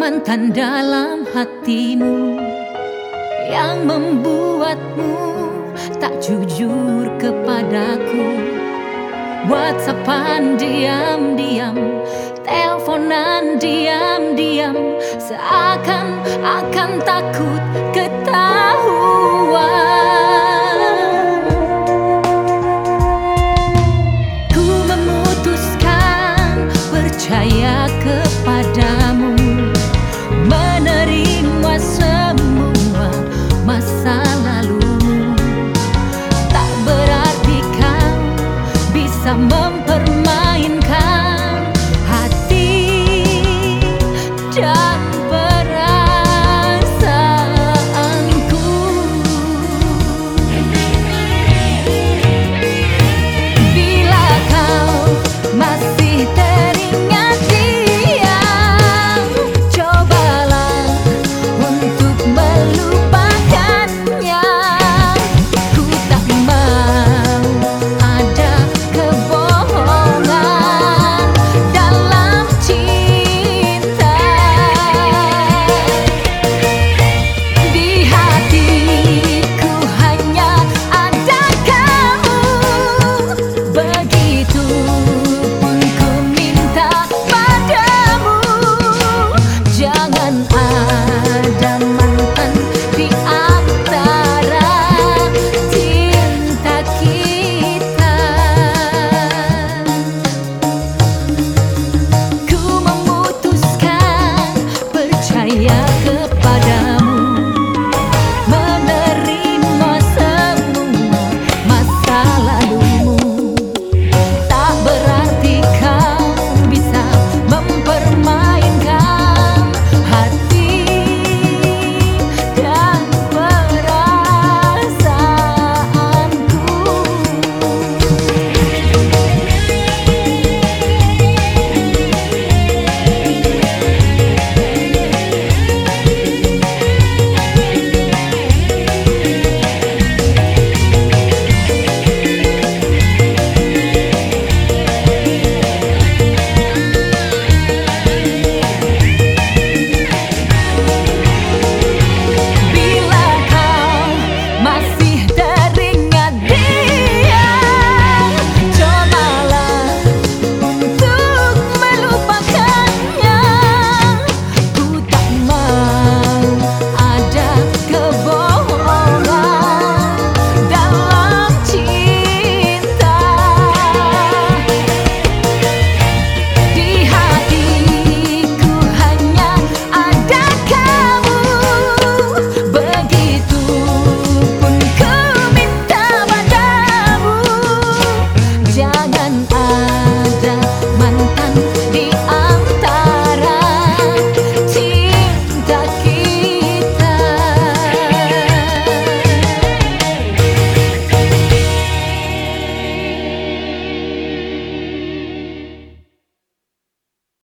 Mantan dalam hatimu Yang membuatmu tak jujur kepadaku. Whatsappan diam-diam Teleponan diam-diam Seakan akan takut